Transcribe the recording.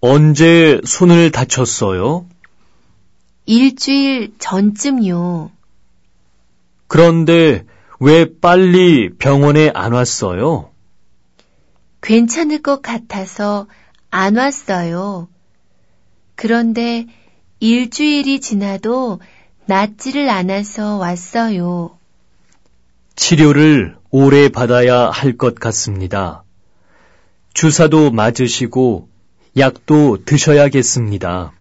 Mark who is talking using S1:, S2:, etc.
S1: 언제 손을 다쳤어요?
S2: 일주일 전쯤요.
S1: 그런데 왜 빨리 병원에 안 왔어요?
S2: 괜찮을 것 같아서 안 왔어요. 그런데 일주일이 지나도 낫지를 않아서 왔어요.
S1: 치료를 오래 받아야 할 것 같습니다. 주사도 맞으시고 약도 드셔야겠습니다.